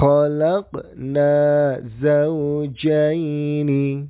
خلقنا زوجين.